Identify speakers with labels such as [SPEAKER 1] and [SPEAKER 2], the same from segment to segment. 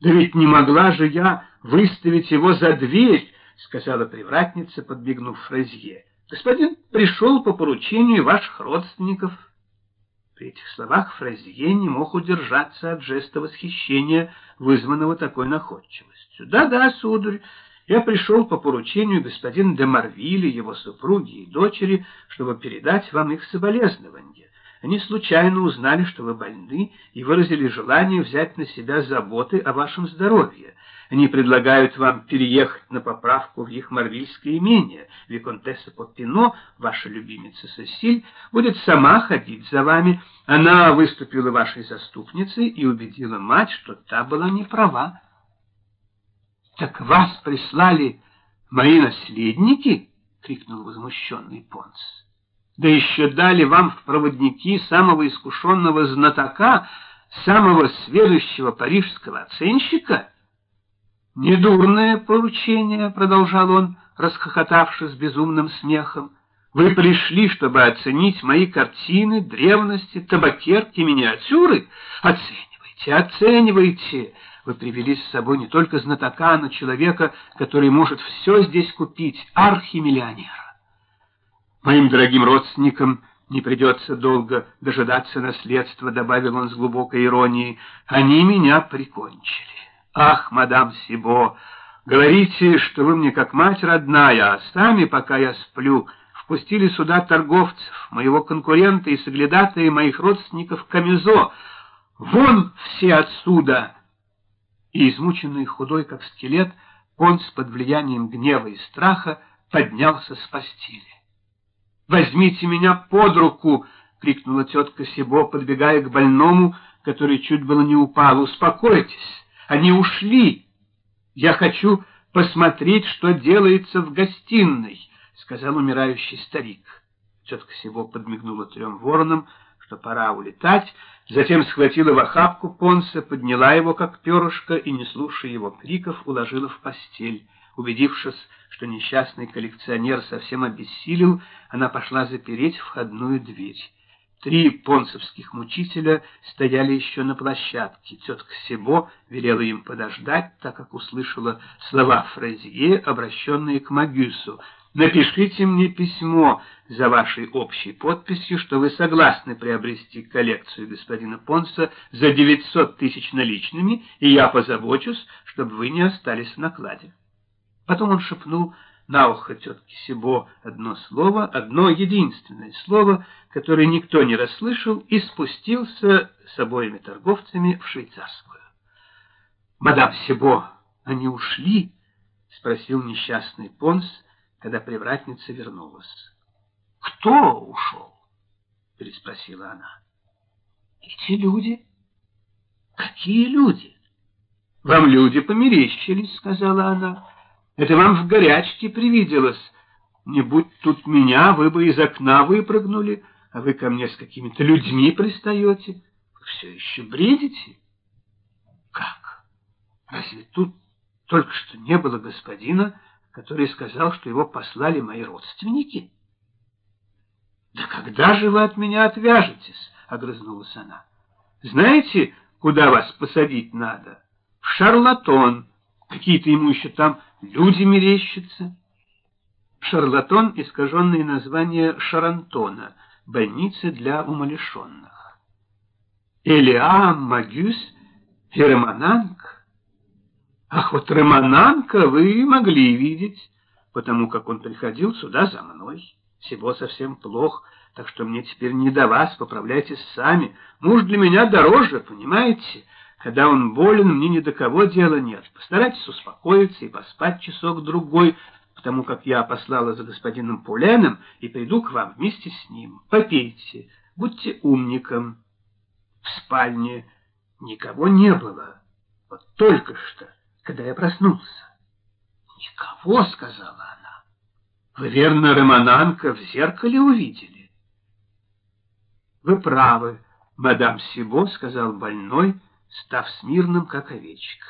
[SPEAKER 1] Да ведь не могла же я выставить его за дверь, — сказала привратница, подбегнув Фразье. Господин пришел по поручению ваших родственников. При этих словах Фразье не мог удержаться от жеста восхищения, вызванного такой находчивостью. «Да-да, сударь, я пришел по поручению господина де Марвиля, его супруги и дочери, чтобы передать вам их соболезнования. Они случайно узнали, что вы больны, и выразили желание взять на себя заботы о вашем здоровье. Они предлагают вам переехать на поправку в их марвильское имение. Виконтесса Поппино, ваша любимица Сесиль, будет сама ходить за вами. Она выступила вашей заступницей и убедила мать, что та была не права. — Так вас прислали мои наследники? — крикнул возмущенный Понс да еще дали вам в проводники самого искушенного знатока, самого сведущего парижского оценщика? Недурное поручение, — продолжал он, расхохотавшись безумным смехом. Вы пришли, чтобы оценить мои картины, древности, табакерки, миниатюры? Оценивайте, оценивайте! Вы привели с собой не только знатока, но человека, который может все здесь купить, архимиллионера. Моим дорогим родственникам не придется долго дожидаться наследства, добавил он с глубокой иронией. Они меня прикончили. Ах, мадам Сибо, говорите, что вы мне как мать родная, а сами, пока я сплю, впустили сюда торговцев, моего конкурента и соглядатая моих родственников Камюзо. Вон все отсюда! И измученный худой, как скелет, он с под влиянием гнева и страха поднялся с постели. «Возьмите меня под руку!» — крикнула тетка Сибо, подбегая к больному, который чуть было не упал. «Успокойтесь! Они ушли! Я хочу посмотреть, что делается в гостиной!» — сказал умирающий старик. Тетка Сибо подмигнула трем воронам, что пора улетать, затем схватила в охапку Понса, подняла его, как перышко, и, не слушая его криков, уложила в постель. Убедившись, что несчастный коллекционер совсем обессилел, она пошла запереть входную дверь. Три понцевских мучителя стояли еще на площадке. Тетка Себо велела им подождать, так как услышала слова Фразье, обращенные к Магюсу. «Напишите мне письмо за вашей общей подписью, что вы согласны приобрести коллекцию господина Понса за 900 тысяч наличными, и я позабочусь, чтобы вы не остались в накладе». Потом он шепнул на ухо тетке Сибо одно слово, одно единственное слово, которое никто не расслышал, и спустился с обоими торговцами в швейцарскую. «Мадам Сибо, они ушли?» — спросил несчастный Понс, когда привратница вернулась. «Кто ушел?» — переспросила она. «Эти люди». «Какие люди?» «Вам люди померещились», — сказала она. Это вам в горячке привиделось. Не будь тут меня, вы бы из окна выпрыгнули, а вы ко мне с какими-то людьми пристаете. Вы все еще бредите? Как? Разве тут только что не было господина, который сказал, что его послали мои родственники? Да когда же вы от меня отвяжетесь? — огрызнулась она. Знаете, куда вас посадить надо? В шарлатон. Какие-то ему еще там люди мерещатся. Шарлатон — искаженное название Шарантона, больницы для умалишенных. Элиам, Магюс и Ремананг. Ах, вот Ремананка вы могли видеть, потому как он приходил сюда за мной. Всего совсем плохо, так что мне теперь не до вас, поправляйтесь сами. Муж для меня дороже, понимаете? Когда он болен, мне ни до кого дела нет. Постарайтесь успокоиться и поспать часок-другой, потому как я послала за господином Пуленом и приду к вам вместе с ним. Попейте, будьте умником. В спальне никого не было, вот только что, когда я проснулся. «Никого», — сказала она. «Вы, верно, Романанка в зеркале увидели?» «Вы правы, мадам Сибо», — сказал больной, — став смирным, как овечка.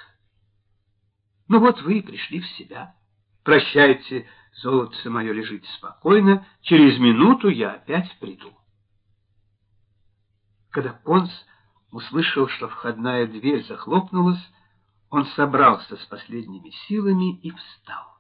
[SPEAKER 1] Ну вот вы и пришли в себя. Прощайте, золотце мое, лежите спокойно, через минуту я опять приду. Когда Понс услышал, что входная дверь захлопнулась, Он собрался с последними силами и встал.